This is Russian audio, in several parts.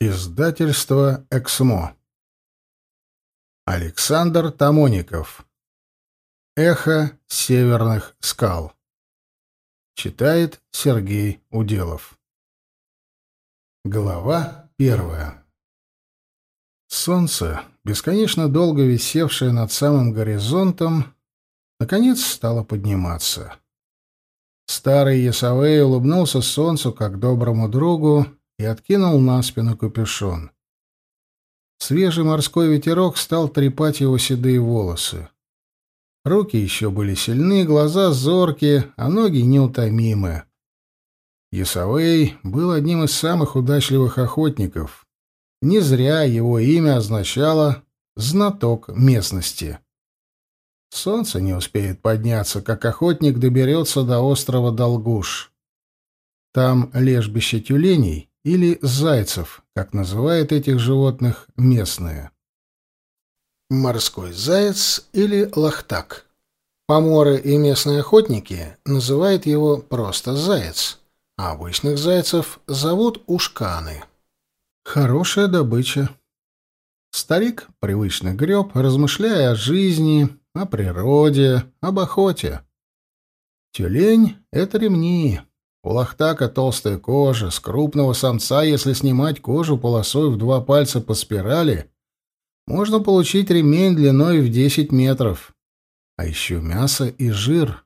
Издательство «Эксмо». Александр Тамоников. «Эхо северных скал». Читает Сергей Уделов. Глава первая. Солнце, бесконечно долго висевшее над самым горизонтом, наконец стало подниматься. Старый Ясавей улыбнулся солнцу как доброму другу и откинул на спину капюшон. Свежий морской ветерок стал трепать его седые волосы. Руки еще были сильны, глаза зоркие, а ноги неутомимы. Ясавей был одним из самых удачливых охотников. Не зря его имя означало «знаток местности». Солнце не успеет подняться, как охотник доберется до острова Долгуш. Там лежбище тюленей, или зайцев, как называют этих животных местные. Морской заяц или лохтак. Поморы и местные охотники называют его просто заяц, а обычных зайцев зовут ушканы. Хорошая добыча. Старик привычно греб, размышляя о жизни, о природе, об охоте. Тюлень — это ремни, у лохтака толстая кожа, с крупного самца, если снимать кожу полосой в два пальца по спирали, можно получить ремень длиной в 10 метров. А еще мясо и жир.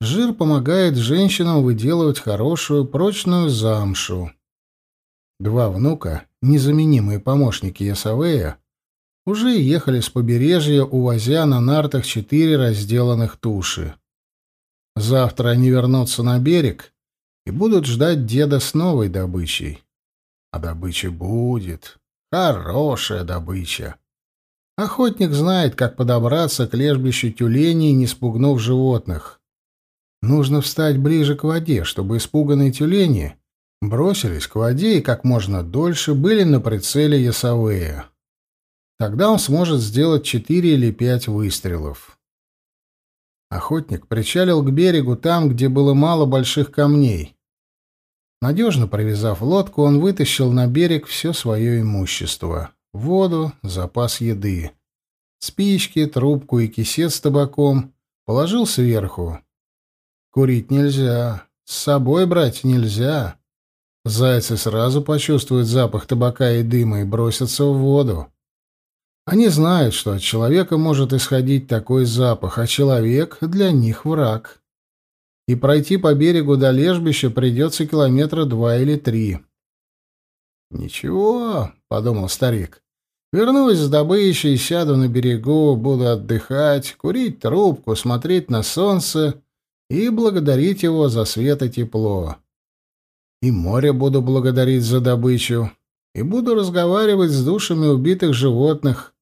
Жир помогает женщинам выделывать хорошую прочную замшу. Два внука, незаменимые помощники Ясавея, уже ехали с побережья, увозя на нартах четыре разделанных туши. Завтра они вернутся на берег и будут ждать деда с новой добычей. А добыча будет. Хорошая добыча. Охотник знает, как подобраться к лежбищу тюленей, не спугнув животных. Нужно встать ближе к воде, чтобы испуганные тюлени бросились к воде и как можно дольше были на прицеле Ясавея. Тогда он сможет сделать четыре или пять выстрелов. Охотник причалил к берегу там, где было мало больших камней. Надежно привязав лодку, он вытащил на берег все свое имущество — воду, запас еды. Спички, трубку и кисет с табаком положил сверху. Курить нельзя, с собой брать нельзя. Зайцы сразу почувствуют запах табака и дыма и бросятся в воду. Они знают, что от человека может исходить такой запах, а человек для них враг и пройти по берегу до лежбища придется километра два или три. «Ничего», — подумал старик, — «вернусь с добычей, сяду на берегу, буду отдыхать, курить трубку, смотреть на солнце и благодарить его за свет и тепло. И море буду благодарить за добычу, и буду разговаривать с душами убитых животных,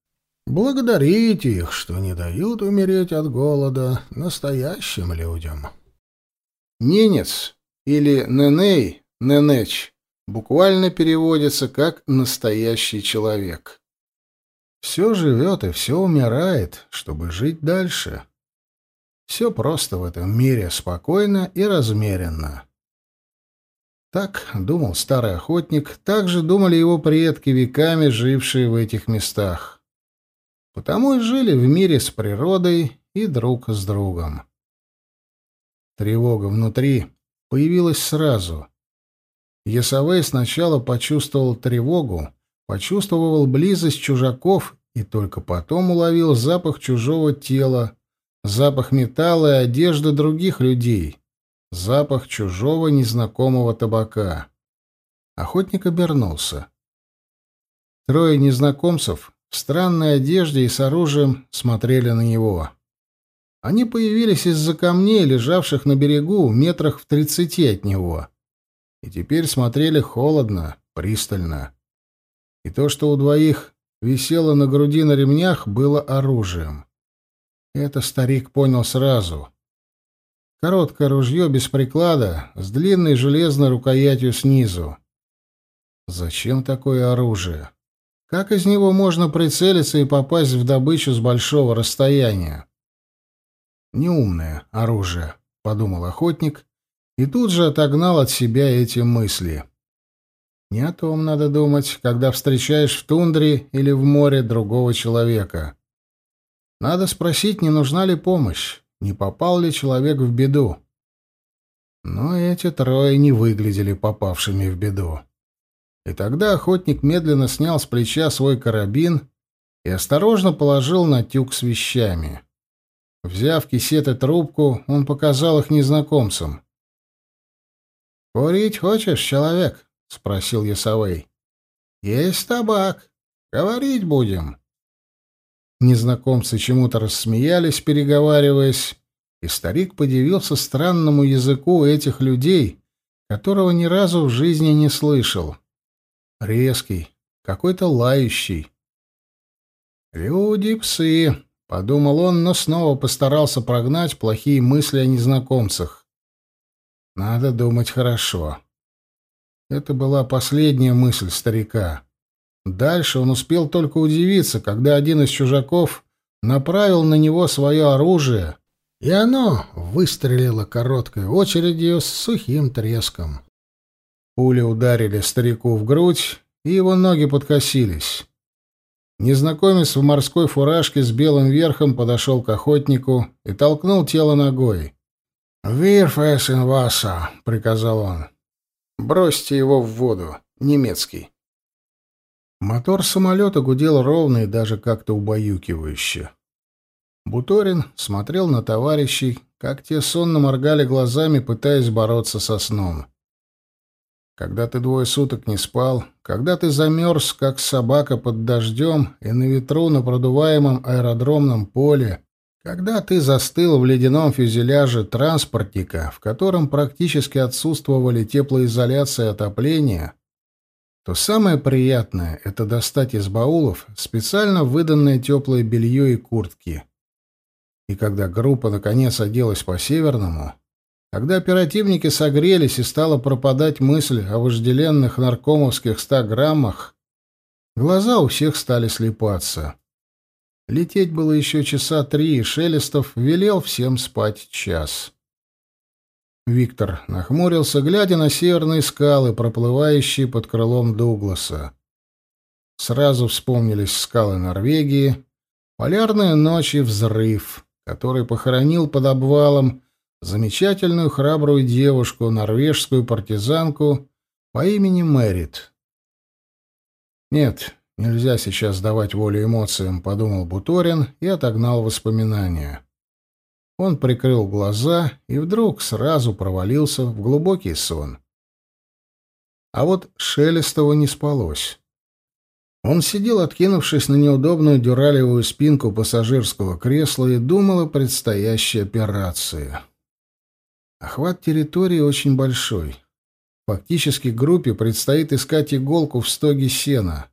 благодарить их, что не дают умереть от голода настоящим людям». Ненец или Неней, Ненеч буквально переводится как «настоящий человек». Все живет и все умирает, чтобы жить дальше. Все просто в этом мире спокойно и размеренно. Так думал старый охотник, так же думали его предки, веками жившие в этих местах. Потому и жили в мире с природой и друг с другом. Тревога внутри появилась сразу. Есавей сначала почувствовал тревогу, почувствовал близость чужаков и только потом уловил запах чужого тела, запах металла и одежды других людей, запах чужого незнакомого табака. Охотник обернулся. Трое незнакомцев в странной одежде и с оружием смотрели на него. Они появились из-за камней, лежавших на берегу, метрах в тридцати от него. И теперь смотрели холодно, пристально. И то, что у двоих висело на груди на ремнях, было оружием. Это старик понял сразу. Короткое ружье без приклада, с длинной железной рукоятью снизу. Зачем такое оружие? Как из него можно прицелиться и попасть в добычу с большого расстояния? Неумное оружие, подумал охотник и тут же отогнал от себя эти мысли. Не о том надо думать, когда встречаешь в тундре или в море другого человека. Надо спросить, не нужна ли помощь, не попал ли человек в беду. Но эти трое не выглядели попавшими в беду. И тогда охотник медленно снял с плеча свой карабин и осторожно положил на тюк с вещами. Взяв кисет и трубку, он показал их незнакомцам. «Курить хочешь, человек?» — спросил Ясовей. «Есть табак. Говорить будем». Незнакомцы чему-то рассмеялись, переговариваясь, и старик подивился странному языку этих людей, которого ни разу в жизни не слышал. Резкий, какой-то лающий. «Люди-псы», — подумал он, но снова постарался прогнать плохие мысли о незнакомцах. «Надо думать хорошо». Это была последняя мысль старика. Дальше он успел только удивиться, когда один из чужаков направил на него свое оружие, и оно выстрелило короткой очередью с сухим треском. Пули ударили старику в грудь, и его ноги подкосились. Незнакомец в морской фуражке с белым верхом подошел к охотнику и толкнул тело ногой. «Вирф эсен васа», — приказал он. «Бросьте его в воду. Немецкий». Мотор самолета гудел ровно и даже как-то убаюкивающе. Буторин смотрел на товарищей, как те сонно моргали глазами, пытаясь бороться со сном. Когда ты двое суток не спал, когда ты замерз, как собака под дождем и на ветру на продуваемом аэродромном поле, когда ты застыл в ледяном фюзеляже транспортника, в котором практически отсутствовали теплоизоляция и отопление, то самое приятное — это достать из баулов специально выданное теплое белье и куртки. И когда группа наконец оделась по-северному, когда оперативники согрелись и стала пропадать мысль о вожделенных наркомовских ста граммах, глаза у всех стали слепаться. Лететь было еще часа три, и Шелестов велел всем спать час. Виктор нахмурился, глядя на северные скалы, проплывающие под крылом Дугласа. Сразу вспомнились скалы Норвегии, полярная ночь и взрыв, который похоронил под обвалом замечательную храбрую девушку, норвежскую партизанку по имени Мэрит. «Нет, нельзя сейчас давать волю эмоциям», — подумал Буторин и отогнал воспоминания. Он прикрыл глаза и вдруг сразу провалился в глубокий сон. А вот Шелестову не спалось. Он сидел, откинувшись на неудобную дюралевую спинку пассажирского кресла, и думал о предстоящей операции. Охват территории очень большой. Фактически группе предстоит искать иголку в стоге сена.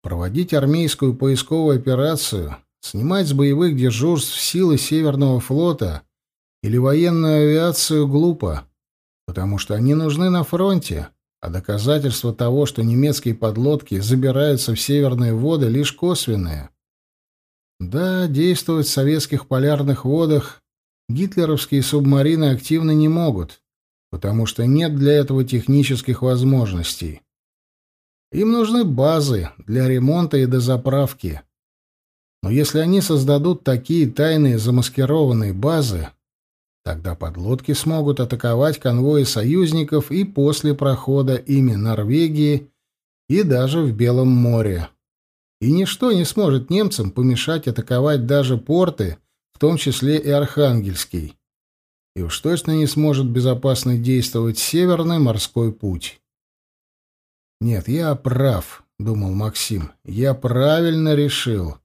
Проводить армейскую поисковую операцию, снимать с боевых дежурств силы Северного флота или военную авиацию глупо, потому что они нужны на фронте, а доказательства того, что немецкие подлодки забираются в северные воды, лишь косвенные. Да, действовать в советских полярных водах гитлеровские субмарины активно не могут, потому что нет для этого технических возможностей. Им нужны базы для ремонта и дозаправки. Но если они создадут такие тайные замаскированные базы, тогда подлодки смогут атаковать конвои союзников и после прохода ими Норвегии и даже в Белом море. И ничто не сможет немцам помешать атаковать даже порты том числе и Архангельский. И уж точно не сможет безопасно действовать Северный морской путь. «Нет, я прав», — думал Максим. «Я правильно решил.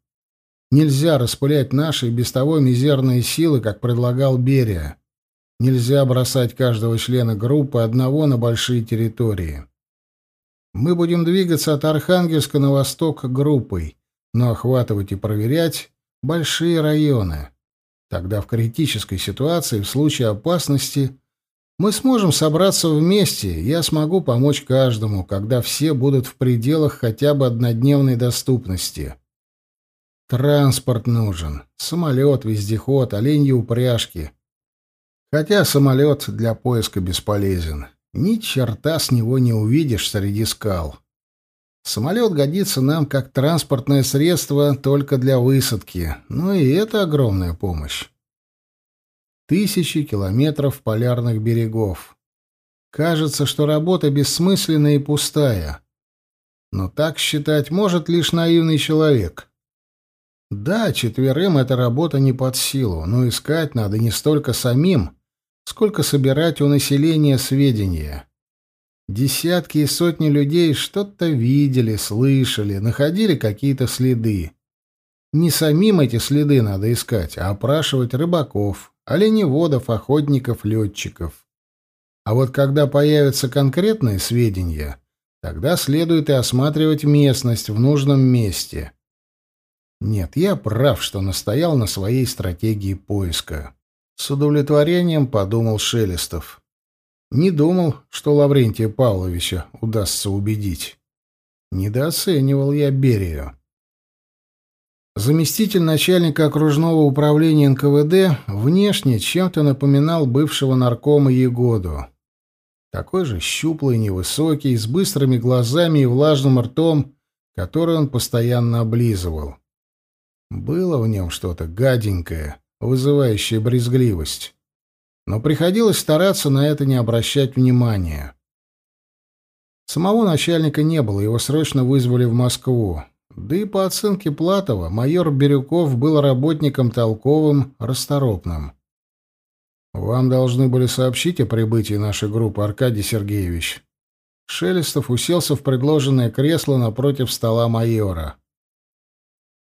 Нельзя распылять наши без того мизерные силы, как предлагал Берия. Нельзя бросать каждого члена группы одного на большие территории. Мы будем двигаться от Архангельска на восток группой, но охватывать и проверять большие районы. Тогда в критической ситуации, в случае опасности, мы сможем собраться вместе, я смогу помочь каждому, когда все будут в пределах хотя бы однодневной доступности. Транспорт нужен. Самолет, вездеход, оленьи упряжки. Хотя самолет для поиска бесполезен. ни черта с него не увидишь среди скал. Самолет годится нам как транспортное средство только для высадки, но и это огромная помощь. Тысячи километров полярных берегов. Кажется, что работа бессмысленная и пустая. Но так считать может лишь наивный человек. Да, четверым эта работа не под силу, но искать надо не столько самим, сколько собирать у населения сведения. Десятки и сотни людей что-то видели, слышали, находили какие-то следы. Не самим эти следы надо искать, а опрашивать рыбаков, оленеводов, охотников, летчиков. А вот когда появятся конкретные сведения, тогда следует и осматривать местность в нужном месте. Нет, я прав, что настоял на своей стратегии поиска. С удовлетворением подумал Шелестов. Не думал, что Лаврентия Павловича удастся убедить. Недооценивал я Берию. Заместитель начальника окружного управления НКВД внешне чем-то напоминал бывшего наркома Егоду. Такой же щуплый, невысокий, с быстрыми глазами и влажным ртом, который он постоянно облизывал. Было в нем что-то гаденькое, вызывающее брезгливость но приходилось стараться на это не обращать внимания. Самого начальника не было, его срочно вызвали в Москву. Да и по оценке Платова, майор Бирюков был работником толковым, расторопным. «Вам должны были сообщить о прибытии нашей группы, Аркадий Сергеевич». Шелестов уселся в предложенное кресло напротив стола майора.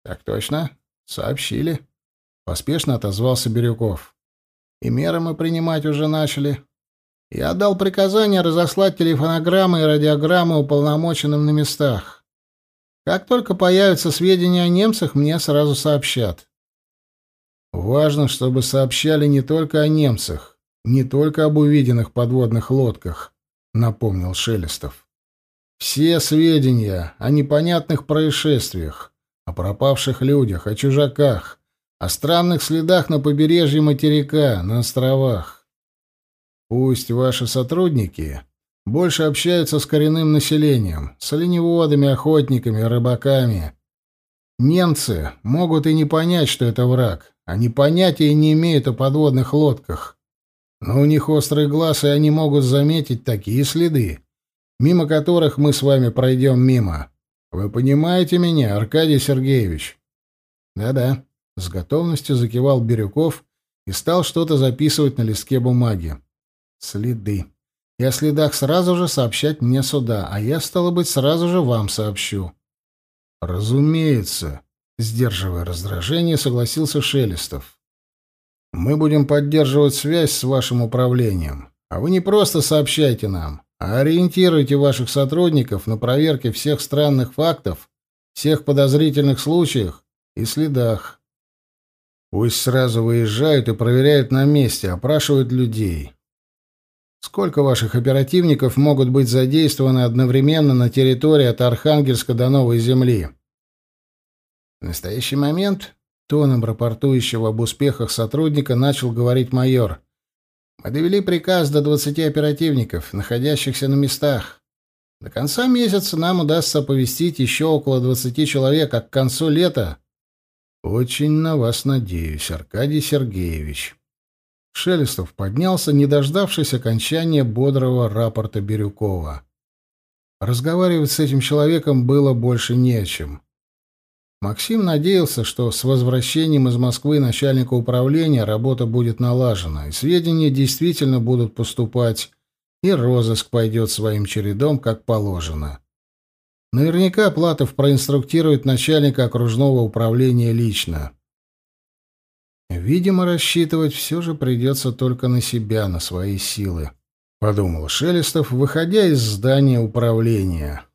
«Так точно. Сообщили». Поспешно отозвался Бирюков и меры мы принимать уже начали. Я отдал приказание разослать телефонограммы и радиограммы уполномоченным на местах. Как только появятся сведения о немцах, мне сразу сообщат. Важно, чтобы сообщали не только о немцах, не только об увиденных подводных лодках, напомнил Шелестов. Все сведения о непонятных происшествиях, о пропавших людях, о чужаках, о странных следах на побережье материка, на островах. Пусть ваши сотрудники больше общаются с коренным населением, с оленеводами, охотниками, рыбаками. Немцы могут и не понять, что это враг. Они понятия не имеют о подводных лодках. Но у них острый глаз, и они могут заметить такие следы, мимо которых мы с вами пройдем мимо. Вы понимаете меня, Аркадий Сергеевич? Да-да. С готовностью закивал Бирюков и стал что-то записывать на листке бумаги. Следы. И о следах сразу же сообщать мне сюда, а я, стало быть, сразу же вам сообщу. Разумеется, сдерживая раздражение, согласился Шелестов. Мы будем поддерживать связь с вашим управлением. А вы не просто сообщайте нам, а ориентируйте ваших сотрудников на проверке всех странных фактов, всех подозрительных случаях и следах. Пусть сразу выезжают и проверяют на месте, опрашивают людей. Сколько ваших оперативников могут быть задействованы одновременно на территории от Архангельска до Новой Земли? В настоящий момент, тоном рапортующего об успехах сотрудника, начал говорить майор. Мы довели приказ до 20 оперативников, находящихся на местах. До конца месяца нам удастся оповестить еще около 20 человек, а к концу лета «Очень на вас надеюсь, Аркадий Сергеевич». Шелестов поднялся, не дождавшись окончания бодрого рапорта Бирюкова. Разговаривать с этим человеком было больше не о чем. Максим надеялся, что с возвращением из Москвы начальника управления работа будет налажена, и сведения действительно будут поступать, и розыск пойдет своим чередом, как положено. Наверняка Платов проинструктирует начальника окружного управления лично. Видимо, рассчитывать все же придется только на себя, на свои силы, — подумал Шелестов, выходя из здания управления.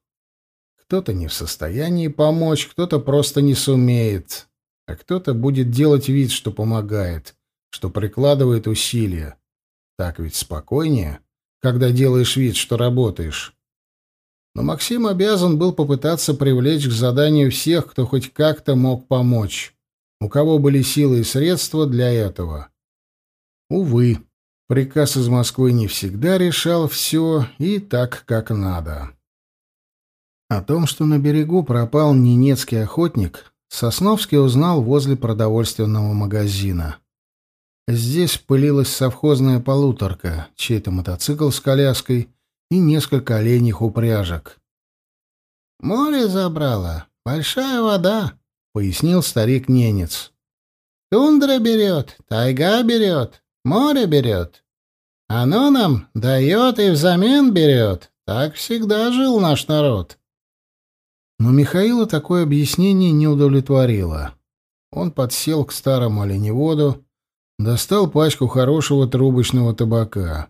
Кто-то не в состоянии помочь, кто-то просто не сумеет, а кто-то будет делать вид, что помогает, что прикладывает усилия. Так ведь спокойнее, когда делаешь вид, что работаешь. Но Максим обязан был попытаться привлечь к заданию всех, кто хоть как-то мог помочь, у кого были силы и средства для этого. Увы, Приказ из Москвы не всегда решал все и так, как надо. О том, что на берегу пропал ненецкий охотник, Сосновский узнал возле продовольственного магазина. Здесь пылилась совхозная полуторка, чей-то мотоцикл с коляской и несколько оленьих упряжек. «Море забрало, большая вода», — пояснил старик-ненец. «Тундра берет, тайга берет, море берет. Оно нам дает и взамен берет. Так всегда жил наш народ». Но Михаила такое объяснение не удовлетворило. Он подсел к старому оленеводу, достал пачку хорошего трубочного табака.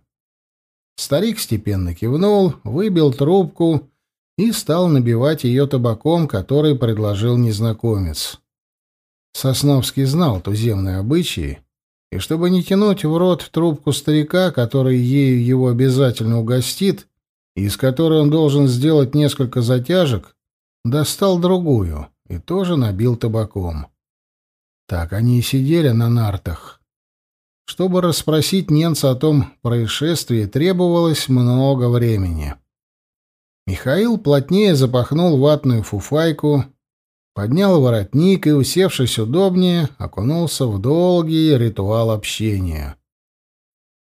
Старик степенно кивнул, выбил трубку и стал набивать ее табаком, который предложил незнакомец. Сосновский знал туземные обычаи, и чтобы не тянуть в рот трубку старика, который ею его обязательно угостит, и из которой он должен сделать несколько затяжек, достал другую и тоже набил табаком. Так они и сидели на нартах. Чтобы расспросить немца о том происшествии, требовалось много времени. Михаил плотнее запахнул ватную фуфайку, поднял воротник и, усевшись удобнее, окунулся в долгий ритуал общения.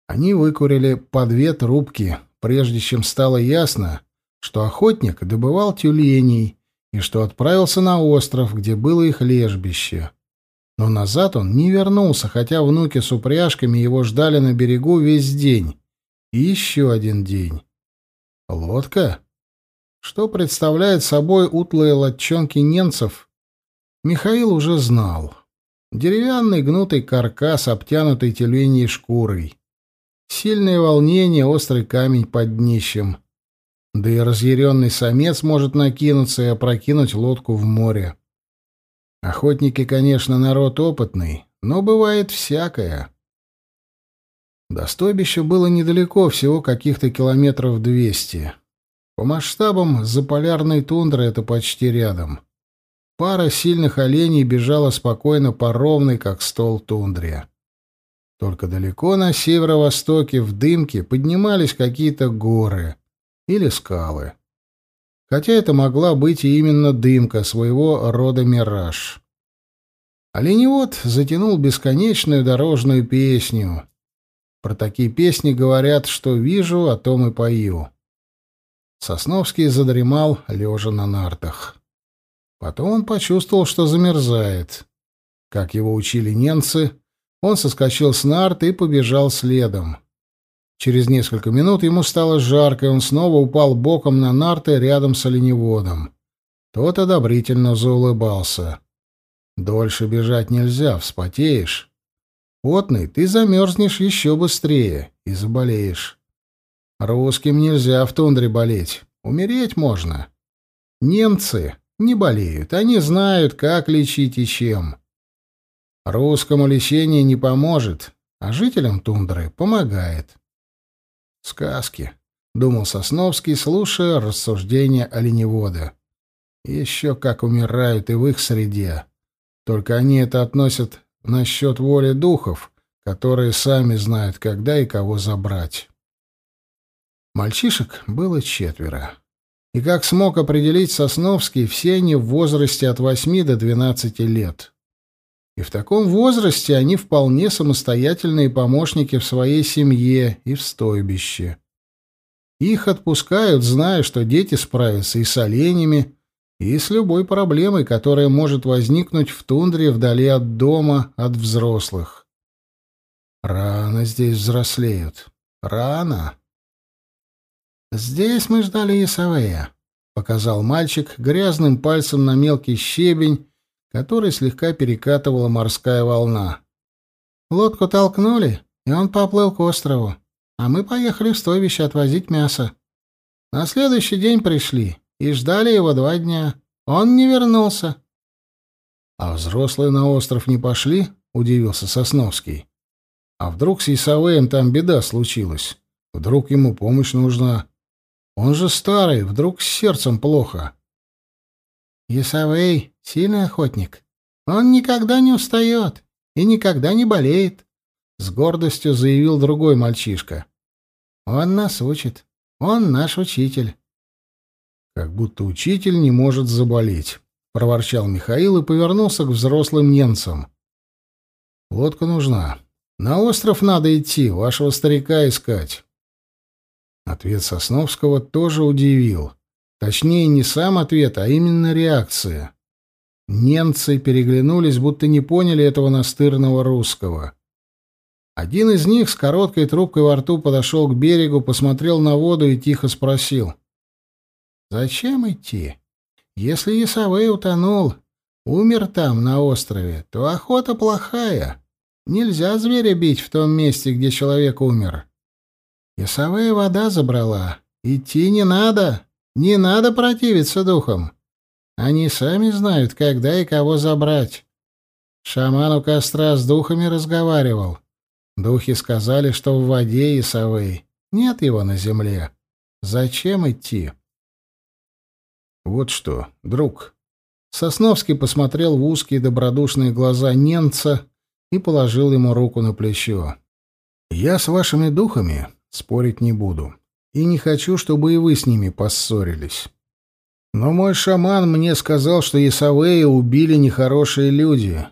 Они выкурили по две трубки, прежде чем стало ясно, что охотник добывал тюленей и что отправился на остров, где было их лежбище. Но назад он не вернулся, хотя внуки с упряжками его ждали на берегу весь день. И еще один день. Лодка? Что представляет собой утлые лодчонки немцев, Михаил уже знал. Деревянный гнутый каркас, обтянутый тюленей шкурой. Сильное волнение, острый камень под днищем. Да и разъяренный самец может накинуться и опрокинуть лодку в море. Охотники, конечно, народ опытный, но бывает всякое. До стойбища было недалеко, всего каких-то километров двести. По масштабам заполярной тундры это почти рядом. Пара сильных оленей бежала спокойно по ровной, как стол, тундре. Только далеко на северо-востоке в дымке поднимались какие-то горы или скалы хотя это могла быть и именно дымка, своего рода мираж. Оленевод затянул бесконечную дорожную песню. Про такие песни говорят, что вижу, о том и пою. Сосновский задремал, лежа на нартах. Потом он почувствовал, что замерзает. Как его учили немцы, он соскочил с нарт и побежал следом. Через несколько минут ему стало жарко, и он снова упал боком на нарты рядом с оленеводом. Тот одобрительно заулыбался. «Дольше бежать нельзя, вспотеешь. Потный, ты замерзнешь еще быстрее и заболеешь. Русским нельзя в тундре болеть, умереть можно. Немцы не болеют, они знают, как лечить и чем. Русскому лечение не поможет, а жителям тундры помогает. Сказки, — думал Сосновский, слушая рассуждения оленевода. Еще как умирают и в их среде. Только они это относят насчет воли духов, которые сами знают, когда и кого забрать. Мальчишек было четверо. И как смог определить Сосновский, все они в возрасте от восьми до двенадцати лет. И в таком возрасте они вполне самостоятельные помощники в своей семье и в стойбище. Их отпускают, зная, что дети справятся и с оленями, и с любой проблемой, которая может возникнуть в тундре вдали от дома, от взрослых. Рано здесь взрослеют. Рано. «Здесь мы ждали Ясавея», — показал мальчик грязным пальцем на мелкий щебень, который слегка перекатывала морская волна. Лодку толкнули, и он поплыл к острову, а мы поехали в стойбище отвозить мясо. На следующий день пришли и ждали его два дня. Он не вернулся. — А взрослые на остров не пошли? — удивился Сосновский. — А вдруг с Исавеем там беда случилась? Вдруг ему помощь нужна? Он же старый, вдруг с сердцем плохо. — Исавей Сильный охотник. Он никогда не устает и никогда не болеет. — с гордостью заявил другой мальчишка. «Он нас учит. Он наш учитель». «Как будто учитель не может заболеть», — проворчал Михаил и повернулся к взрослым немцам. «Лодка нужна. На остров надо идти, вашего старика искать». Ответ Сосновского тоже удивил. Точнее, не сам ответ, а именно реакция. Немцы переглянулись, будто не поняли этого настырного русского. Один из них с короткой трубкой во рту подошел к берегу, посмотрел на воду и тихо спросил. «Зачем идти? Если Исавей утонул, умер там, на острове, то охота плохая. Нельзя зверя бить в том месте, где человек умер. Исавей вода забрала. Идти не надо. Не надо противиться духам. Они сами знают, когда и кого забрать. Шаман у костра с духами разговаривал. Духи сказали, что в воде и совы. Нет его на земле. Зачем идти? Вот что, друг. Сосновский посмотрел в узкие добродушные глаза немца и положил ему руку на плечо. Я с вашими духами спорить не буду и не хочу, чтобы и вы с ними поссорились. Но мой шаман мне сказал, что Исавея убили нехорошие люди.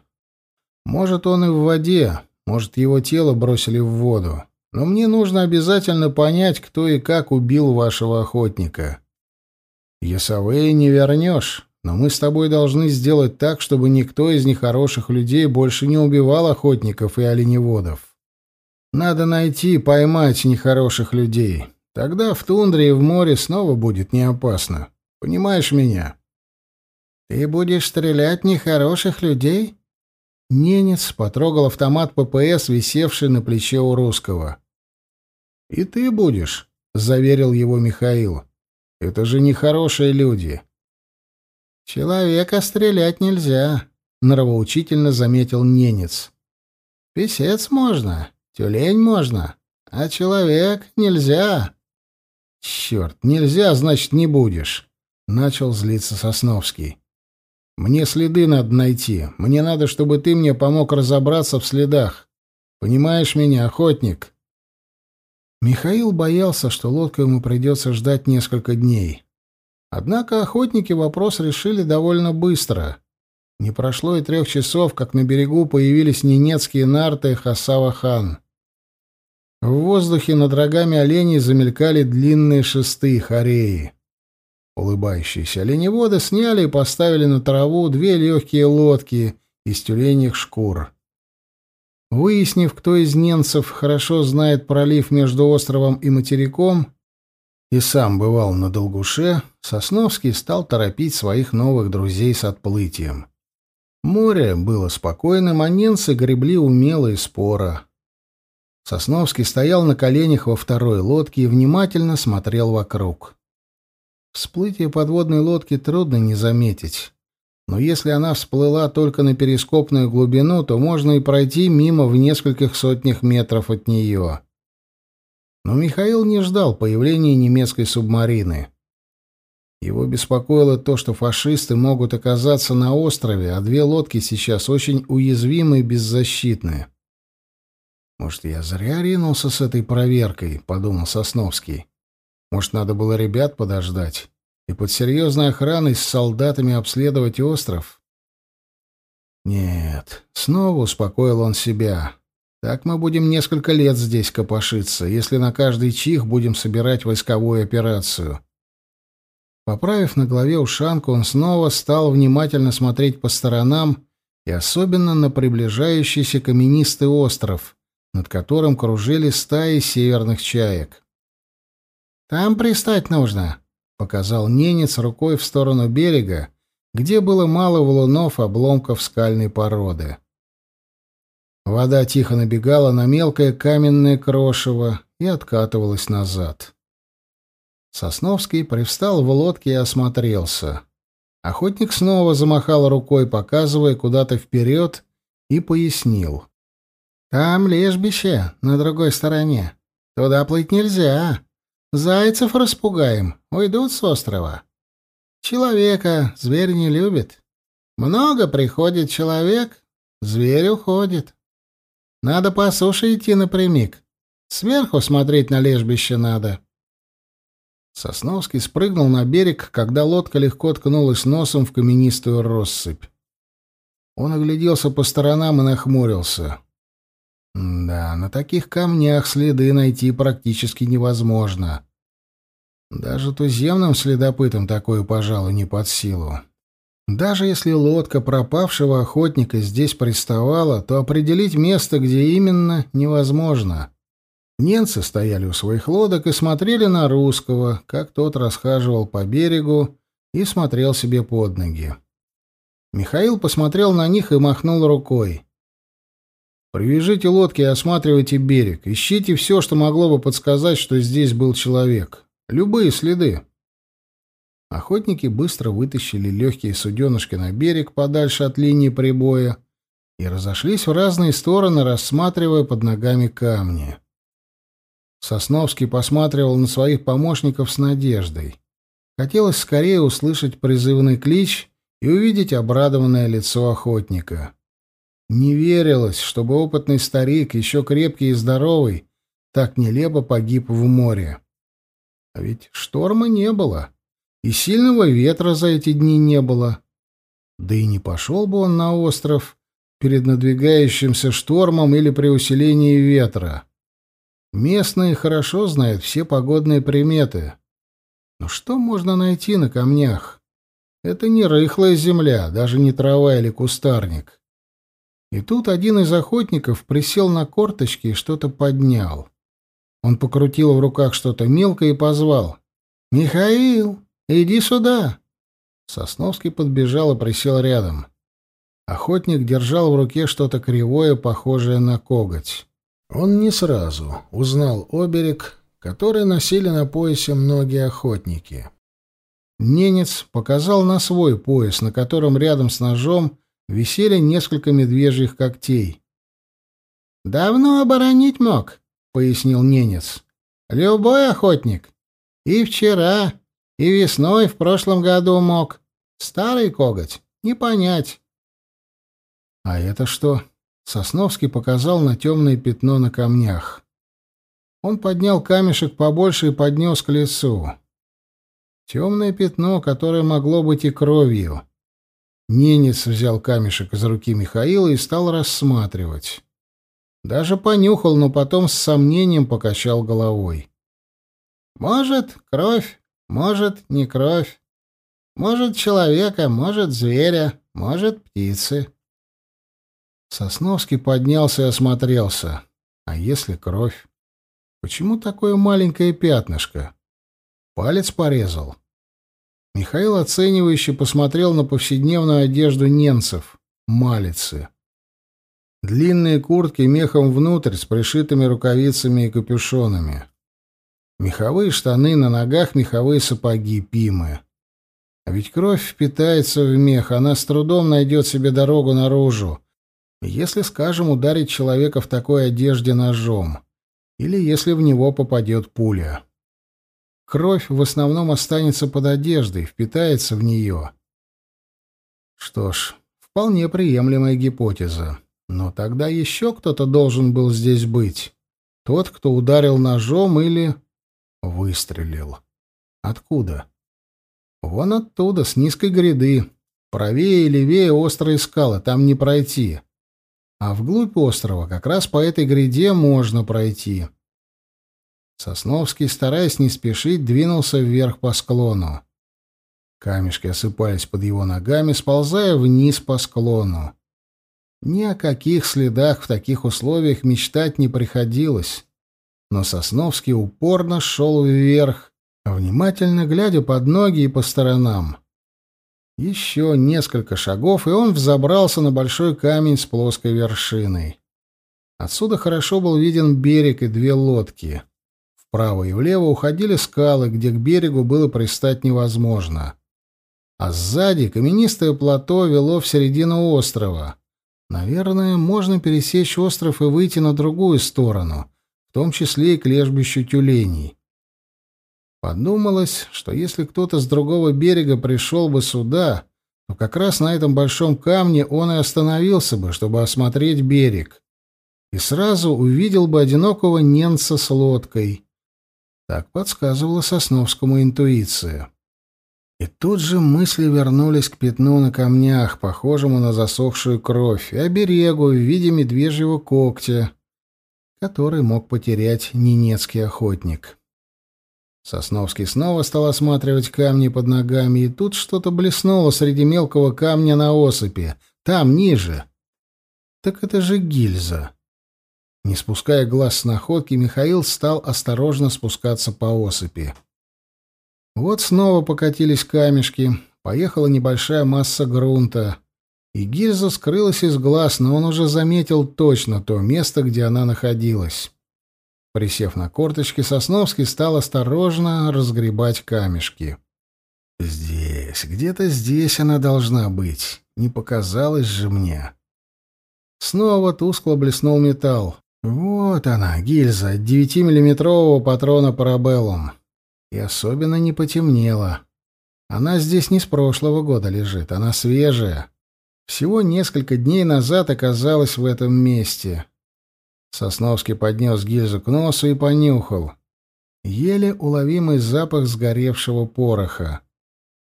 Может, он и в воде, может, его тело бросили в воду. Но мне нужно обязательно понять, кто и как убил вашего охотника. Исавея не вернешь, но мы с тобой должны сделать так, чтобы никто из нехороших людей больше не убивал охотников и оленеводов. Надо найти и поймать нехороших людей. Тогда в тундре и в море снова будет не опасно. Понимаешь меня? Ты будешь стрелять нехороших людей? Ненец потрогал автомат ППС, висевший на плече у русского. И ты будешь, заверил его Михаил. Это же нехорошие люди. Человека стрелять нельзя, нравоучительно заметил Ненец. Песец можно, тюлень можно, а человек нельзя. «Черт, нельзя, значит, не будешь», — начал злиться Сосновский. «Мне следы надо найти. Мне надо, чтобы ты мне помог разобраться в следах. Понимаешь меня, охотник?» Михаил боялся, что лодку ему придется ждать несколько дней. Однако охотники вопрос решили довольно быстро. Не прошло и трех часов, как на берегу появились ненецкие нарты Хасава-хан. В воздухе над рогами оленей замелькали длинные шесты хореи. Улыбающиеся оленеводы сняли и поставили на траву две легкие лодки из тюленьих шкур. Выяснив, кто из немцев хорошо знает пролив между островом и материком, и сам бывал на Долгуше, Сосновский стал торопить своих новых друзей с отплытием. Море было спокойным, а немцы гребли умело и споро. Сосновский стоял на коленях во второй лодке и внимательно смотрел вокруг. Всплытие подводной лодки трудно не заметить. Но если она всплыла только на перископную глубину, то можно и пройти мимо в нескольких сотнях метров от нее. Но Михаил не ждал появления немецкой субмарины. Его беспокоило то, что фашисты могут оказаться на острове, а две лодки сейчас очень уязвимы и беззащитны. «Может, я зря ринулся с этой проверкой?» — подумал Сосновский. «Может, надо было ребят подождать и под серьезной охраной с солдатами обследовать остров?» «Нет», — снова успокоил он себя. «Так мы будем несколько лет здесь копошиться, если на каждый чих будем собирать войсковую операцию». Поправив на голове ушанку, он снова стал внимательно смотреть по сторонам и особенно на приближающийся каменистый остров — над которым кружили стаи северных чаек. «Там пристать нужно», — показал ненец рукой в сторону берега, где было мало валунов обломков скальной породы. Вода тихо набегала на мелкое каменное крошево и откатывалась назад. Сосновский привстал в лодке и осмотрелся. Охотник снова замахал рукой, показывая куда-то вперед, и пояснил. Там лежбище, на другой стороне. Туда плыть нельзя. Зайцев распугаем, уйдут с острова. Человека зверь не любит. Много приходит человек, зверь уходит. Надо по суше идти напрямик. Сверху смотреть на лежбище надо. Сосновский спрыгнул на берег, когда лодка легко ткнулась носом в каменистую россыпь. Он огляделся по сторонам и нахмурился. Да, на таких камнях следы найти практически невозможно. Даже туземным следопытам такое, пожалуй, не под силу. Даже если лодка пропавшего охотника здесь приставала, то определить место, где именно, невозможно. Ненцы стояли у своих лодок и смотрели на русского, как тот расхаживал по берегу и смотрел себе под ноги. Михаил посмотрел на них и махнул рукой. «Привяжите лодки и осматривайте берег. Ищите все, что могло бы подсказать, что здесь был человек. Любые следы». Охотники быстро вытащили легкие суденышки на берег подальше от линии прибоя и разошлись в разные стороны, рассматривая под ногами камни. Сосновский посматривал на своих помощников с надеждой. Хотелось скорее услышать призывный клич и увидеть обрадованное лицо охотника. Не верилось, чтобы опытный старик, еще крепкий и здоровый, так нелепо погиб в море. А ведь шторма не было и сильного ветра за эти дни не было. Да и не пошел бы он на остров перед надвигающимся штормом или при усилении ветра. Местные хорошо знают все погодные приметы. Но что можно найти на камнях? Это не рыхлая земля, даже не трава или кустарник. И тут один из охотников присел на корточки и что-то поднял. Он покрутил в руках что-то мелкое и позвал. «Михаил!» «Иди сюда!» Сосновский подбежал и присел рядом. Охотник держал в руке что-то кривое, похожее на коготь. Он не сразу узнал оберег, который носили на поясе многие охотники. Ненец показал на свой пояс, на котором рядом с ножом висели несколько медвежьих когтей. «Давно оборонить мог», — пояснил Ненец. «Любой охотник. И вчера, и весной в прошлом году мог. Старый коготь. Не понять. А это что? Сосновский показал на темное пятно на камнях. Он поднял камешек побольше и поднес к лицу. Темное пятно, которое могло быть и кровью. Ненец взял камешек из руки Михаила и стал рассматривать. Даже понюхал, но потом с сомнением покачал головой. «Может, кровь, может, не кровь. Может, человека, может, зверя, может, птицы. Сосновский поднялся и осмотрелся. А если кровь? Почему такое маленькое пятнышко? Палец порезал. Михаил оценивающе посмотрел на повседневную одежду ненцев, малицы. Длинные куртки мехом внутрь с пришитыми рукавицами и капюшонами. Меховые штаны, на ногах меховые сапоги, пимы. А ведь кровь впитается в мех, она с трудом найдет себе дорогу наружу. Если, скажем, ударить человека в такой одежде ножом, или если в него попадет пуля. Кровь в основном останется под одеждой, впитается в нее. Что ж, вполне приемлемая гипотеза. Но тогда еще кто-то должен был здесь быть. Тот, кто ударил ножом или... Выстрелил. Откуда? Вон оттуда, с низкой гряды. Правее и левее острые скалы, там не пройти. А вглубь острова как раз по этой гряде можно пройти. Сосновский, стараясь не спешить, двинулся вверх по склону. Камешки осыпались под его ногами, сползая вниз по склону. Ни о каких следах в таких условиях мечтать не приходилось но Сосновский упорно шел вверх, внимательно глядя под ноги и по сторонам. Еще несколько шагов, и он взобрался на большой камень с плоской вершиной. Отсюда хорошо был виден берег и две лодки. Вправо и влево уходили скалы, где к берегу было пристать невозможно. А сзади каменистое плато вело в середину острова. Наверное, можно пересечь остров и выйти на другую сторону — в том числе и к лежбищу тюленей. Подумалось, что если кто-то с другого берега пришел бы сюда, то как раз на этом большом камне он и остановился бы, чтобы осмотреть берег. и сразу увидел бы одинокого ненца с лодкой. Так подсказывала Сосновскому интуиция. И тут же мысли вернулись к пятну на камнях, похожему на засохшую кровь, и оберегу в виде медвежьего когтя, который мог потерять ненецкий охотник. Сосновский снова стал осматривать камни под ногами, и тут что-то блеснуло среди мелкого камня на осыпи, там, ниже. Так это же гильза. Не спуская глаз с находки, Михаил стал осторожно спускаться по осыпи. Вот снова покатились камешки, поехала небольшая масса грунта, и гильза скрылась из глаз, но он уже заметил точно то место, где она находилась. Присев на корточки, Сосновский стал осторожно разгребать камешки. «Здесь, где-то здесь она должна быть. Не показалось же мне». Снова тускло блеснул металл. Вот она, гильза 9-миллиметрового патрона парабеллум. И особенно не потемнела. Она здесь не с прошлого года лежит, она свежая. Всего несколько дней назад оказалась в этом месте. Сосновский поднес гильзу к носу и понюхал. Еле уловимый запах сгоревшего пороха.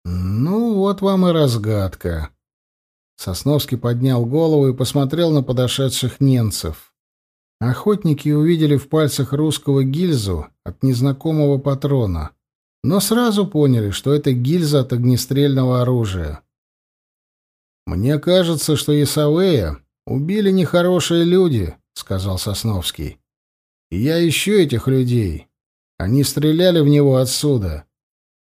Ну, вот вам и разгадка. Сосновский поднял голову и посмотрел на подошедших немцев. Охотники увидели в пальцах русского гильзу от незнакомого патрона, но сразу поняли, что это гильза от огнестрельного оружия. «Мне кажется, что Исавея убили нехорошие люди», — сказал Сосновский. «И я ищу этих людей. Они стреляли в него отсюда,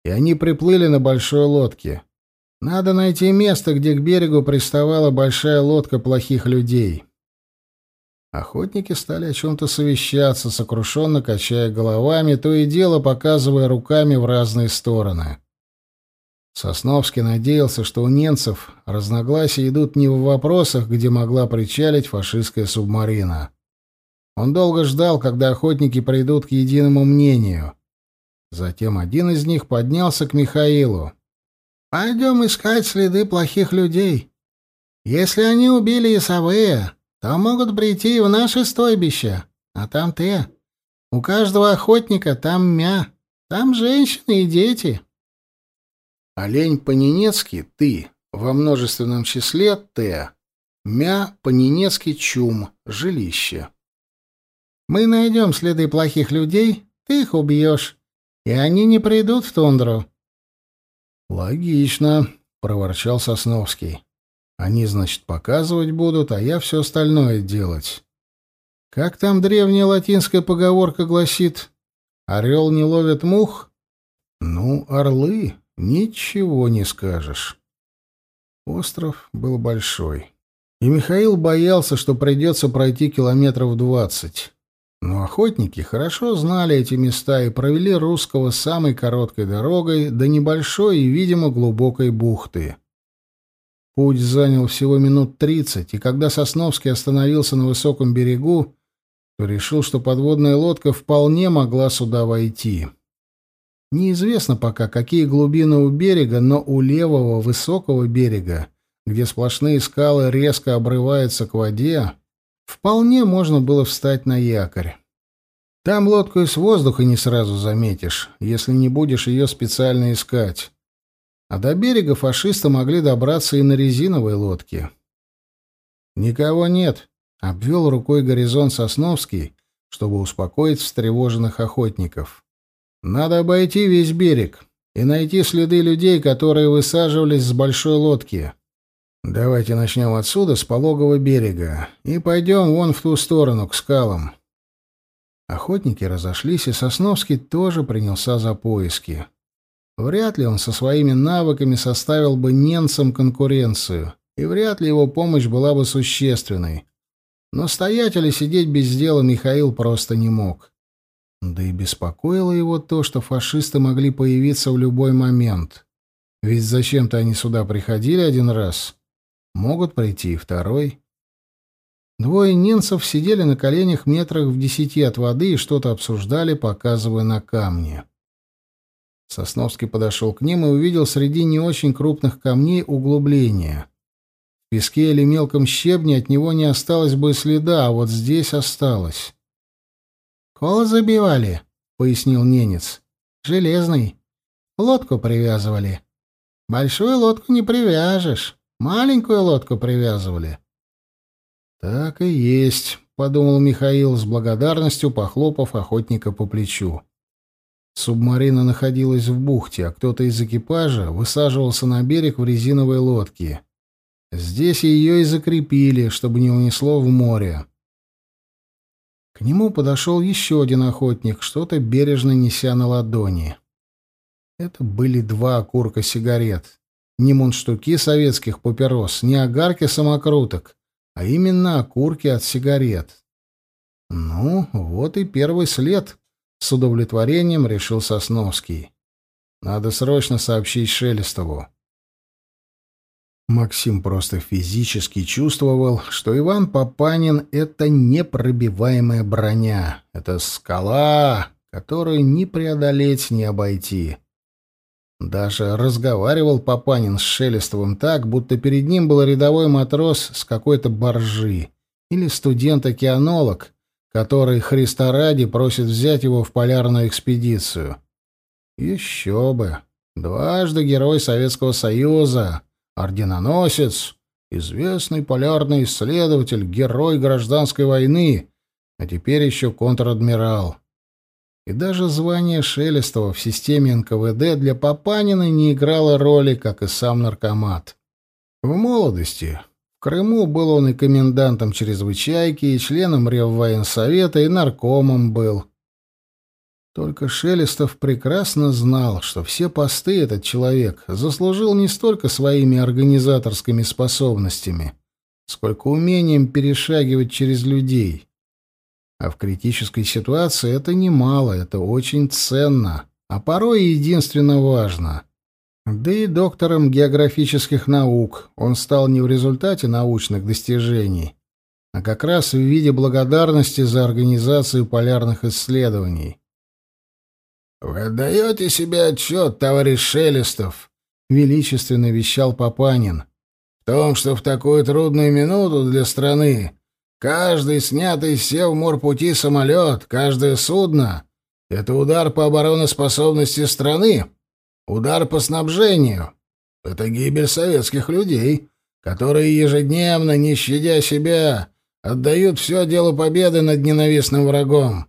и они приплыли на большой лодке. Надо найти место, где к берегу приставала большая лодка плохих людей». Охотники стали о чем-то совещаться, сокрушенно качая головами, то и дело показывая руками в разные стороны. Сосновский надеялся, что у немцев разногласия идут не в вопросах, где могла причалить фашистская субмарина. Он долго ждал, когда охотники придут к единому мнению. Затем один из них поднялся к Михаилу. «Пойдем искать следы плохих людей. Если они убили Исавея, там могут прийти и в наше стойбище, а там ты. У каждого охотника там мя, там женщины и дети. Олень по-ненецки — ты, во множественном числе — те. Мя по-ненецки — чум, жилище. Мы найдем следы плохих людей, ты их убьешь, и они не придут в тундру. Логично, — проворчал Сосновский. Они, значит, показывать будут, а я все остальное делать. Как там древняя латинская поговорка гласит? Орел не ловит мух? Ну, орлы, ничего не скажешь. Остров был большой. И Михаил боялся, что придется пройти километров двадцать. Но охотники хорошо знали эти места и провели русского самой короткой дорогой до небольшой и, видимо, глубокой бухты. Путь занял всего минут тридцать, и когда Сосновский остановился на высоком берегу, то решил, что подводная лодка вполне могла сюда войти. Неизвестно пока, какие глубины у берега, но у левого высокого берега, где сплошные скалы резко обрываются к воде, вполне можно было встать на якорь. Там лодку и с воздуха не сразу заметишь, если не будешь ее специально искать а до берега фашисты могли добраться и на резиновой лодке. «Никого нет», — обвел рукой горизонт Сосновский, чтобы успокоить встревоженных охотников. «Надо обойти весь берег и найти следы людей, которые высаживались с большой лодки. Давайте начнем отсюда, с пологого берега, и пойдем вон в ту сторону, к скалам». Охотники разошлись, и Сосновский тоже принялся за поиски. Вряд ли он со своими навыками составил бы немцам конкуренцию, и вряд ли его помощь была бы существенной. Но стоять или сидеть без дела Михаил просто не мог. Да и беспокоило его то, что фашисты могли появиться в любой момент. Ведь зачем-то они сюда приходили один раз. Могут прийти и второй. Двое немцев сидели на коленях метрах в десяти от воды и что-то обсуждали, показывая на камни. Сосновский подошел к ним и увидел среди не очень крупных камней углубление. песке или мелком щебне от него не осталось бы следа, а вот здесь осталось. «Кол забивали», — пояснил ненец. «Железный. Лодку привязывали. Большую лодку не привяжешь. Маленькую лодку привязывали». «Так и есть», — подумал Михаил с благодарностью, похлопав охотника по плечу. Субмарина находилась в бухте, а кто-то из экипажа высаживался на берег в резиновой лодке. Здесь ее и закрепили, чтобы не унесло в море. К нему подошел еще один охотник, что-то бережно неся на ладони. Это были два окурка сигарет. Не мундштуки советских папирос, не огарки самокруток, а именно окурки от сигарет. Ну, вот и первый след, с удовлетворением решил Сосновский. Надо срочно сообщить Шелестову. Максим просто физически чувствовал, что Иван Папанин — это непробиваемая броня. Это скала, которую ни преодолеть, ни обойти. Даже разговаривал Папанин с Шелестовым так, будто перед ним был рядовой матрос с какой-то боржи или студент-океанолог, который Христа ради просит взять его в полярную экспедицию. Еще бы! Дважды герой Советского Союза, орденоносец, известный полярный исследователь, герой гражданской войны, а теперь еще контр-адмирал. И даже звание Шелестова в системе НКВД для Папанина не играло роли, как и сам наркомат. В молодости Крыму был он и комендантом чрезвычайки, и членом Реввоенсовета, и наркомом был. Только Шелестов прекрасно знал, что все посты этот человек заслужил не столько своими организаторскими способностями, сколько умением перешагивать через людей. А в критической ситуации это немало, это очень ценно, а порой единственно важно — да и доктором географических наук он стал не в результате научных достижений, а как раз в виде благодарности за организацию полярных исследований. «Вы отдаете себе отчет, товарищ Шелестов?» — величественно вещал Папанин. «В том, что в такую трудную минуту для страны каждый снятый с морпути самолет, каждое судно — это удар по обороноспособности страны». Удар по снабжению — это гибель советских людей, которые ежедневно, не щадя себя, отдают все дело победы над ненавистным врагом.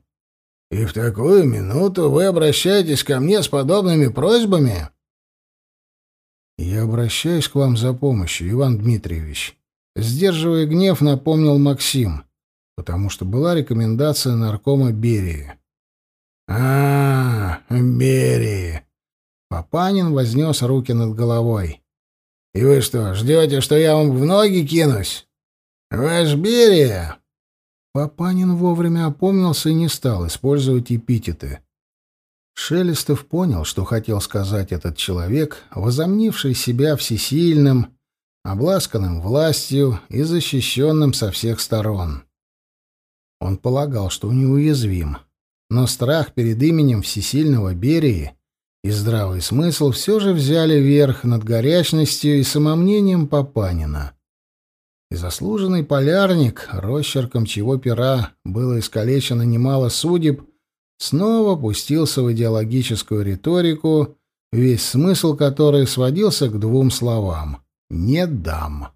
И в такую минуту вы обращаетесь ко мне с подобными просьбами? Я обращаюсь к вам за помощью, Иван Дмитриевич. Сдерживая гнев, напомнил Максим, потому что была рекомендация наркома Берии. А, Берии. Папанин вознес руки над головой. «И вы что, ждете, что я вам в ноги кинусь? Ваш Берия!» Папанин вовремя опомнился и не стал использовать эпитеты. Шелестов понял, что хотел сказать этот человек, возомнивший себя всесильным, обласканным властью и защищенным со всех сторон. Он полагал, что неуязвим, но страх перед именем всесильного Берии и здравый смысл все же взяли верх над горячностью и самомнением Папанина. И заслуженный полярник, росчерком чего пера было искалечено немало судеб, снова пустился в идеологическую риторику, весь смысл которой сводился к двум словам «не дам».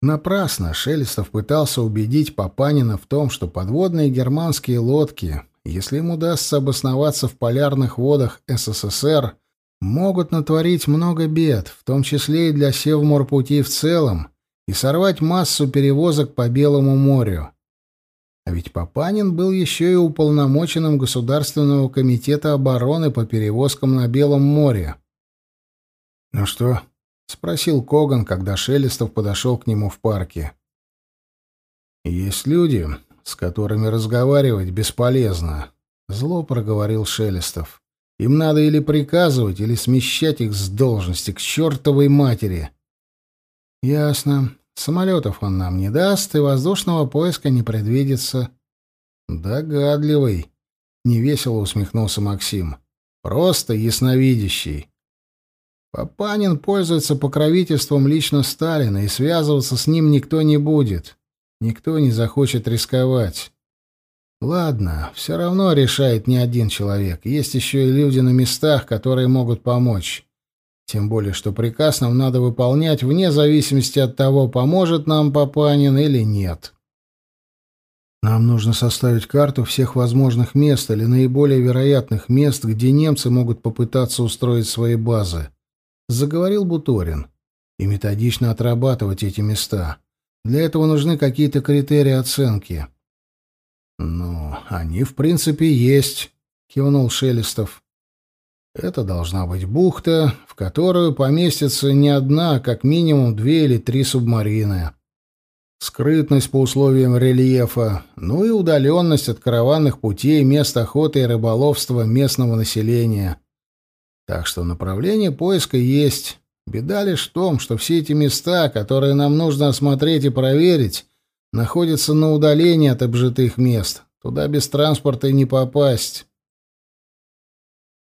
Напрасно Шелестов пытался убедить Папанина в том, что подводные германские лодки если им удастся обосноваться в полярных водах СССР, могут натворить много бед, в том числе и для Севморпути в целом, и сорвать массу перевозок по Белому морю. А ведь Папанин был еще и уполномоченным Государственного комитета обороны по перевозкам на Белом море. «Ну что?» — спросил Коган, когда Шелестов подошел к нему в парке. «Есть люди, с которыми разговаривать бесполезно, зло проговорил Шелестов. Им надо или приказывать, или смещать их с должности к чертовой матери. Ясно. Самолетов он нам не даст, и воздушного поиска не предвидится. Догадливый, невесело усмехнулся Максим. Просто ясновидящий. Папанин пользуется покровительством лично Сталина, и связываться с ним никто не будет. Никто не захочет рисковать. Ладно, все равно решает не один человек. Есть еще и люди на местах, которые могут помочь. Тем более, что приказ нам надо выполнять вне зависимости от того, поможет нам Папанин или нет. Нам нужно составить карту всех возможных мест или наиболее вероятных мест, где немцы могут попытаться устроить свои базы заговорил Буторин, и методично отрабатывать эти места. Для этого нужны какие-то критерии оценки. Ну, они в принципе есть, кивнул Шелестов. Это должна быть бухта, в которую поместится не одна, а как минимум две или три субмарины. Скрытность по условиям рельефа, ну и удаленность от караванных путей, мест охоты и рыболовства местного населения. Так что направление поиска есть. Беда лишь в том, что все эти места, которые нам нужно осмотреть и проверить, находятся на удалении от обжитых мест. Туда без транспорта и не попасть.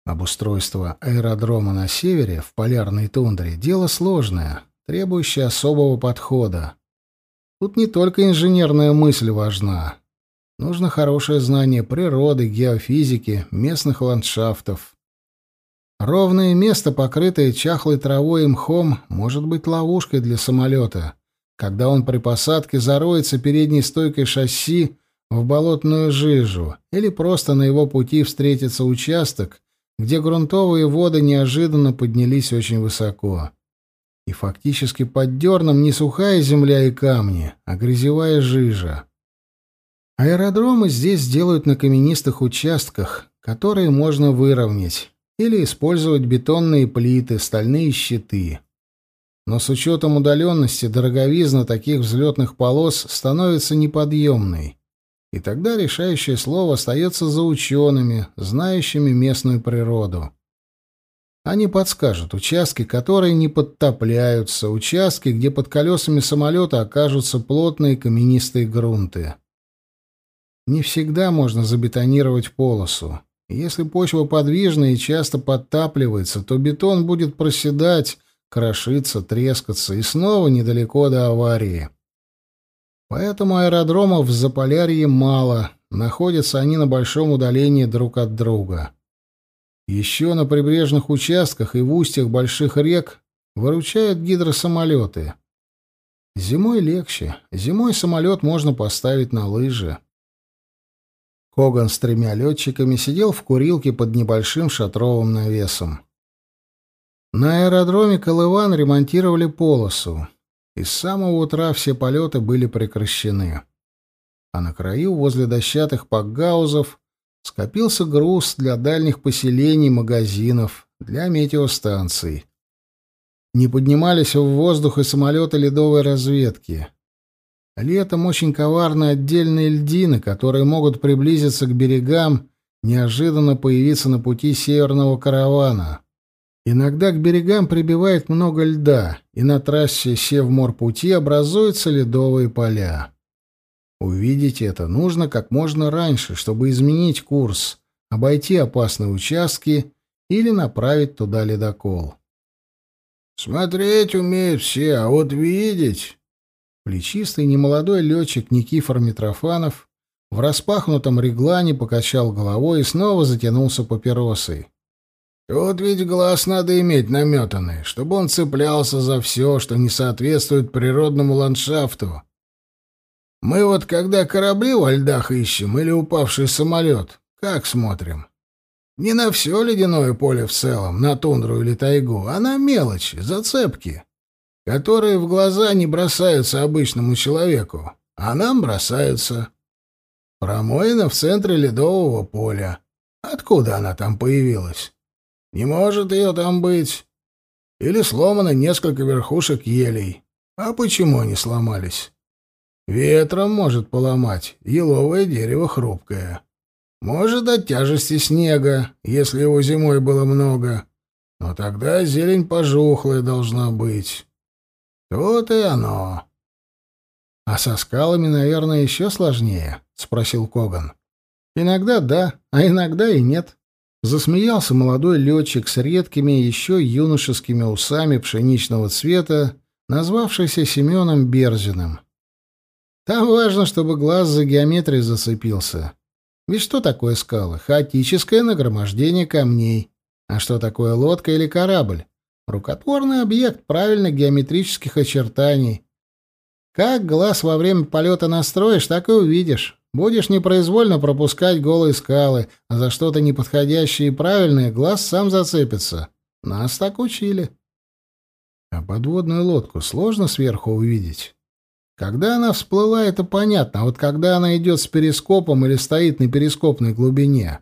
Обустройство аэродрома на севере, в полярной тундре, дело сложное, требующее особого подхода. Тут не только инженерная мысль важна. Нужно хорошее знание природы, геофизики, местных ландшафтов. Ровное место, покрытое чахлой травой и мхом, может быть ловушкой для самолета, когда он при посадке зароется передней стойкой шасси в болотную жижу, или просто на его пути встретится участок, где грунтовые воды неожиданно поднялись очень высоко. И фактически под дерном не сухая земля и камни, а грязевая жижа. Аэродромы здесь делают на каменистых участках, которые можно выровнять или использовать бетонные плиты, стальные щиты. Но с учетом удаленности дороговизна таких взлетных полос становится неподъемной. И тогда решающее слово остается за учеными, знающими местную природу. Они подскажут участки, которые не подтопляются, участки, где под колесами самолета окажутся плотные каменистые грунты. Не всегда можно забетонировать полосу. Если почва подвижная и часто подтапливается, то бетон будет проседать, крошиться, трескаться и снова недалеко до аварии. Поэтому аэродромов в Заполярье мало, находятся они на большом удалении друг от друга. Еще на прибрежных участках и в устьях больших рек выручают гидросамолеты. Зимой легче. Зимой самолет можно поставить на лыжи. Коган с тремя летчиками сидел в курилке под небольшим шатровым навесом. На аэродроме Колыван ремонтировали полосу, и с самого утра все полеты были прекращены. А на краю, возле дощатых пакгаузов, скопился груз для дальних поселений, магазинов, для метеостанций. Не поднимались в воздух и самолеты ледовой разведки. Летом очень коварны отдельные льдины, которые могут приблизиться к берегам, неожиданно появиться на пути северного каравана. Иногда к берегам прибивает много льда, и на трассе Севморпути образуются ледовые поля. Увидеть это нужно как можно раньше, чтобы изменить курс, обойти опасные участки или направить туда ледокол. «Смотреть умеют все, а вот видеть...» Плечистый немолодой летчик Никифор Митрофанов в распахнутом реглане покачал головой и снова затянулся папиросой. «Тут ведь глаз надо иметь наметанный, чтобы он цеплялся за все, что не соответствует природному ландшафту. Мы вот когда корабли во льдах ищем или упавший самолет, как смотрим? Не на все ледяное поле в целом, на тундру или тайгу, а на мелочи, зацепки которые в глаза не бросаются обычному человеку, а нам бросаются. Промоина в центре ледового поля. Откуда она там появилась? Не может ее там быть. Или сломано несколько верхушек елей. А почему они сломались? Ветром может поломать, еловое дерево хрупкое. Может, от тяжести снега, если его зимой было много. Но тогда зелень пожухлая должна быть. Вот и оно. А со скалами, наверное, еще сложнее, спросил Коган. Иногда да, а иногда и нет. Засмеялся молодой летчик с редкими еще юношескими усами пшеничного цвета, назвавшийся Семеном Берзиным. Там важно, чтобы глаз за геометрией зацепился. Ведь что такое скалы? Хаотическое нагромождение камней. А что такое лодка или корабль? Рукотворный объект правильных геометрических очертаний. Как глаз во время полета настроишь, так и увидишь. Будешь непроизвольно пропускать голые скалы, а за что-то неподходящее и правильное глаз сам зацепится. Нас так учили. А подводную лодку сложно сверху увидеть. Когда она всплыла, это понятно, а вот когда она идет с перископом или стоит на перископной глубине...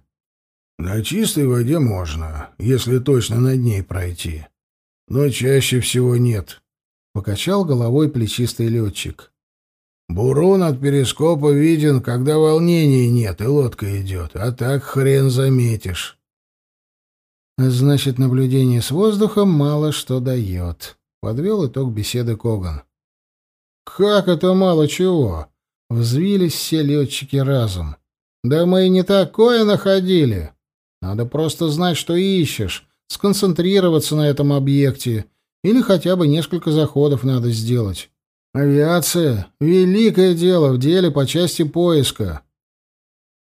На чистой воде можно, если точно над ней пройти. Но чаще всего нет. Покачал головой плечистый летчик. Бурун от перископа виден, когда волнений нет и лодка идет, а так хрен заметишь. Значит, наблюдение с воздухом мало что дает. Подвел итог беседы Коган. «Как это мало чего?» — взвились все летчики разом. «Да мы и не такое находили. Надо просто знать, что ищешь, сконцентрироваться на этом объекте, или хотя бы несколько заходов надо сделать. Авиация — великое дело в деле по части поиска».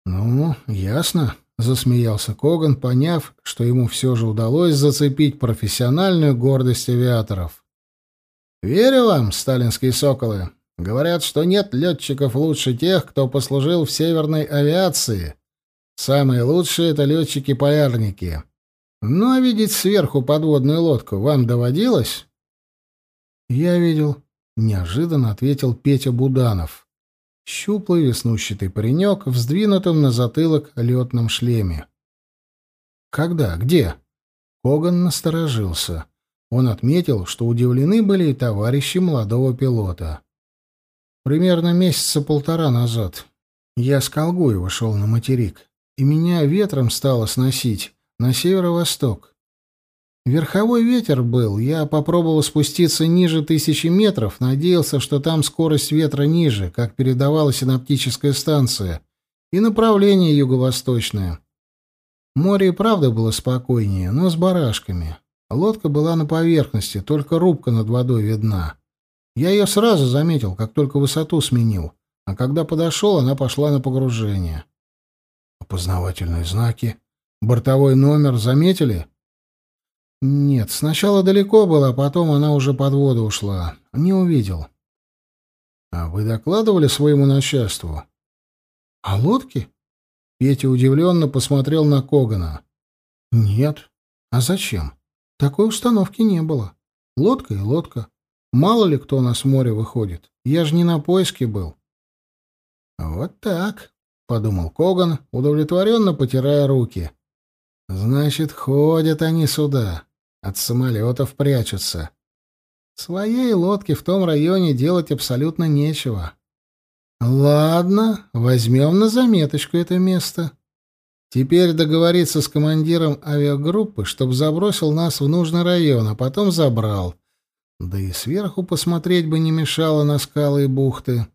«Ну, ясно», — засмеялся Коган, поняв, что ему все же удалось зацепить профессиональную гордость авиаторов. Верю вам, сталинские соколы. Говорят, что нет летчиков лучше тех, кто послужил в северной авиации. Самые лучшие — это летчики-полярники. Ну, а видеть сверху подводную лодку вам доводилось? Я видел, — неожиданно ответил Петя Буданов. Щуплый веснущатый паренек в сдвинутом на затылок летном шлеме. «Когда? Где?» Коган насторожился. Он отметил, что удивлены были и товарищи молодого пилота. Примерно месяца полтора назад я с Колгуева шел на материк, и меня ветром стало сносить на северо-восток. Верховой ветер был, я попробовал спуститься ниже тысячи метров, надеялся, что там скорость ветра ниже, как передавала синаптическая станция, и направление юго-восточное. Море и правда было спокойнее, но с барашками. Лодка была на поверхности, только рубка над водой видна. Я ее сразу заметил, как только высоту сменил, а когда подошел, она пошла на погружение. Опознавательные знаки. Бортовой номер заметили? Нет, сначала далеко было, а потом она уже под воду ушла. Не увидел. А вы докладывали своему начальству? А лодки? Петя удивленно посмотрел на Когана. Нет. А зачем? Такой установки не было. Лодка и лодка. Мало ли кто у нас море выходит. Я же не на поиске был. Вот так, подумал Коган, удовлетворенно потирая руки. Значит, ходят они сюда, от самолетов прячутся. Своей лодке в том районе делать абсолютно нечего. Ладно, возьмем на заметочку это место. Теперь договориться с командиром авиагруппы, чтобы забросил нас в нужный район, а потом забрал. Да и сверху посмотреть бы не мешало на скалы и бухты.